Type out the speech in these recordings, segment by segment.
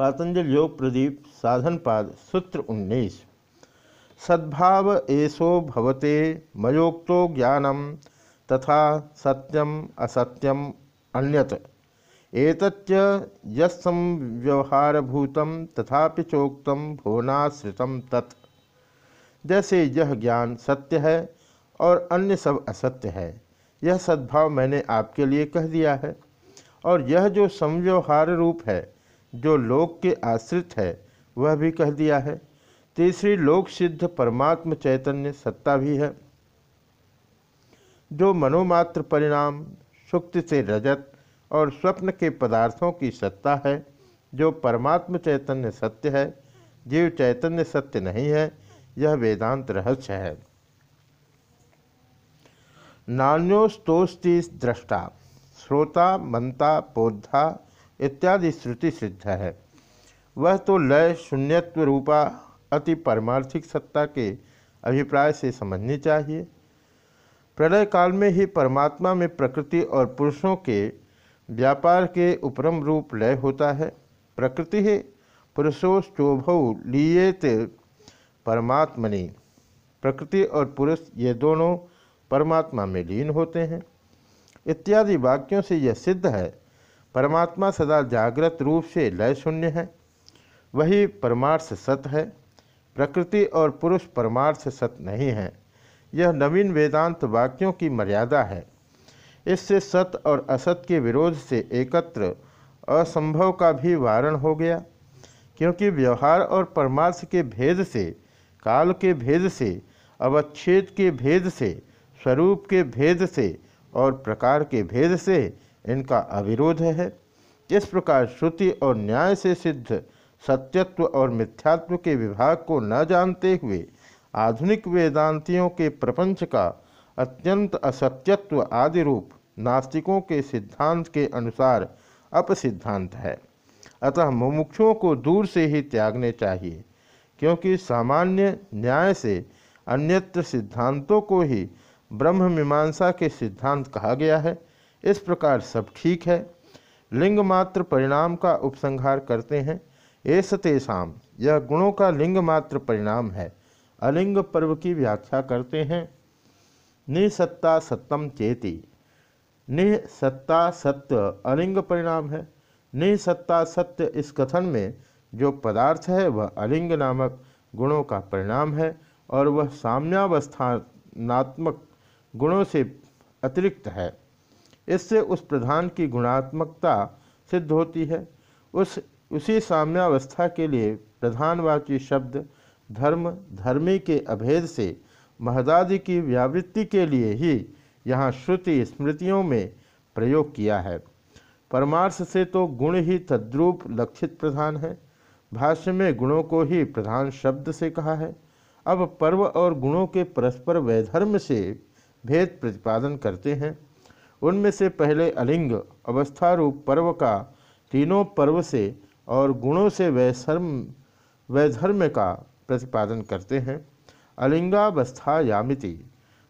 पातंजल योग प्रदीप, साधनपाद, सूत्र 19 सद्भाव एसो भवते, मयोक्तो ज्ञानम, तथा सत्यम असत्यम अन्यत। एतच्च यस्संव्यवहारभूतम तथापि चोक्तम भुवनाश्रितम तत्। जैसे यह ज्ञान सत्य है, और अन्य सब असत्य है, यह सद्भाव मैंने आपके लिए कह दिया है। और यह जो संव्यवहार रूप है जो लोक के आश्रित है, वह भी कह दिया है। तीसरी, लोक सिद्ध परमात्म चैतन्य सत्ता भी है। जो मनोमात्र परिणाम, सुक्ति से रजत और स्वप्न के पदार्थों की सत्ता है, जो परमात्म चैतन्य सत्य है, जीव चैतन्य सत्य नहीं है, यह वेदांत रहस्य है। नान्योस्तोस्ति दृष्टा श्रोता, मंता पोधा इत्यादि श्रुति सिद्ध है। वह तो लय, शून्यत्व रूपा, अति परमार्थिक सत्ता के अभिप्राय से समझनी चाहिए। प्रलय काल में ही परमात्मा में प्रकृति और पुरुषों के व्यापार के उपरम रूप लय होता है। प्रकृति ही पुरुषोश्चोभ लीयेत परमात्मनि। प्रकृति और पुरुष ये दोनों परमात्मा में लीन होते हैं। इत्यादि वाक्यों से यह सिद्ध है परमात्मा सदा जागृत रूप से लय शून्य है। वही परमार्थ सत है। प्रकृति और पुरुष परमार्थ सत नहीं है। यह नवीन वेदांत वाक्यों की मर्यादा है। इससे सत और असत के विरोध से एकत्र असंभव का भी वारण हो गया। क्योंकि व्यवहार और परमार्थ के भेद से, काल के भेद से, अवच्छेद के भेद से, स्वरूप के भेद से और प्रकार के भेद से इनका अविरोध है। इस प्रकार श्रुति और न्याय से सिद्ध सत्यत्व और मिथ्यात्व के विभाग को न जानते हुए आधुनिक वेदांतियों के प्रपंच का अत्यंत असत्यत्व आदि रूप नास्तिकों के सिद्धांत के अनुसार अपसिद्धांत है। अतः मुमुक्षुओं को दूर से ही त्यागने चाहिए, क्योंकि सामान्य न्याय से अन्यत्र सिद्धांतों को ही ब्रह्म मीमांसा के सिद्धांत कहा गया है। इस प्रकार सब ठीक है। लिंग मात्र परिणाम का उपसंहार करते हैं। ऐस तेषाम यह गुणों का लिंग मात्र परिणाम है। अलिंग पर्व की व्याख्या करते हैं। निसत्ता सत्यम चेती। निसत्ता सत्य अलिंग परिणाम है। निसत्ता सत्य इस कथन में जो पदार्थ है, वह अलिंग नामक गुणों का परिणाम है और वह साम्यावस्थानात्मक गुणों से अतिरिक्त है। इससे उस प्रधान की गुणात्मकता सिद्ध होती है। उस, उसी साम्यावस्था के लिए प्रधानवाची शब्द धर्म, धर्मी के अभेद से महदादि की व्यावृत्ति के लिए ही यहाँ श्रुति स्मृतियों में प्रयोग किया है। परमार्थ से तो गुण ही तद्रूप लक्षित प्रधान है। भाष्य में गुणों को ही प्रधान शब्द से कहा है। अब पर्व और गुणों के परस्पर वैधर्म से भेद प्रतिपादन करते हैं। उनमें से पहले अलिंग अवस्था रूप पर्व का, तीनों पर्व से और गुणों से वैधर्म वैधर्म का प्रतिपादन करते हैं। अलिंगावस्था यामिति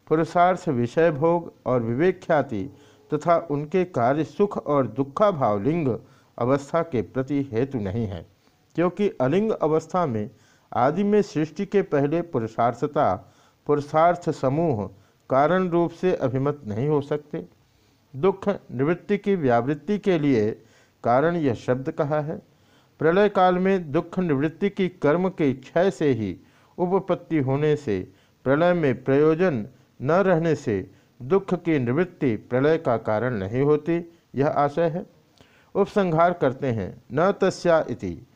पुरुषार्थ विषय भोग और विवेक ख्याति तथा उनके कार्य सुख और दुखा भाव लिंग अवस्था के प्रति हेतु नहीं है, क्योंकि अलिंग अवस्था में आदि में सृष्टि के पहले पुरुषार्थता, पुरुषार्थ समूह कारण रूप से अभिमत नहीं हो सकते। दुख निवृत्ति की व्यावृत्ति के लिए कारण यह शब्द कहा है। प्रलय काल में दुख निवृत्ति की कर्म के क्षय से ही उपपत्ति होने से, प्रलय में प्रयोजन न रहने से दुख की निवृत्ति प्रलय का कारण नहीं होती, यह आशय है। उपसंहार करते हैं, न तस्या इति।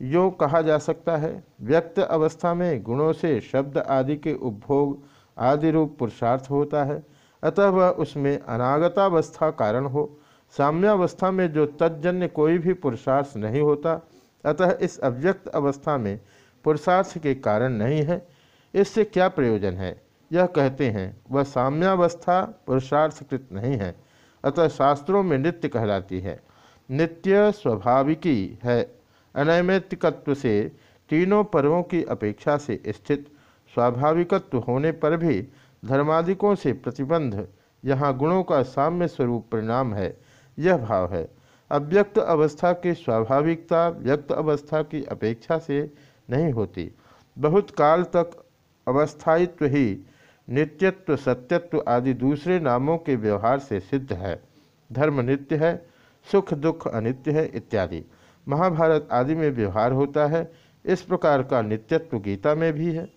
यो कहा जा सकता है, व्यक्त अवस्था में गुणों से शब्द आदि के उपभोग आदि रूप पुरुषार्थ होता है। अतः वह उसमें अनागतावस्था कारण हो। साम्यावस्था में जो तजन्य कोई भी पुरुषार्थ नहीं होता, अतः इस अव्यक्त अवस्था में पुरुषार्थ के कारण नहीं है। इससे क्या प्रयोजन है? यह कहते हैं, वह साम्यावस्था पुरुषार्थकृत नहीं है, अतः शास्त्रों में नित्य कहलाती है। नित्य स्वाभाविकी है, अनैमित्तिकत्व से तीनों पर्वों की अपेक्षा से स्थित। स्वाभाविकत्व होने पर भी धर्मादिकों से प्रतिबंध, यहाँ गुणों का साम्य स्वरूप परिणाम है, यह भाव है। अव्यक्त अवस्था की स्वाभाविकता, व्यक्त अवस्था की अपेक्षा से नहीं होती। बहुत काल तक अवस्थायित्व ही नित्यत्व, सत्यत्व आदि दूसरे नामों के व्यवहार से सिद्ध है। धर्म नित्य है, सुख, दुख, अनित्य है, इत्यादि। महाभारत आदि में व्यवहार होता है, इस प्रकार का नित्यत्व गीता में भी है।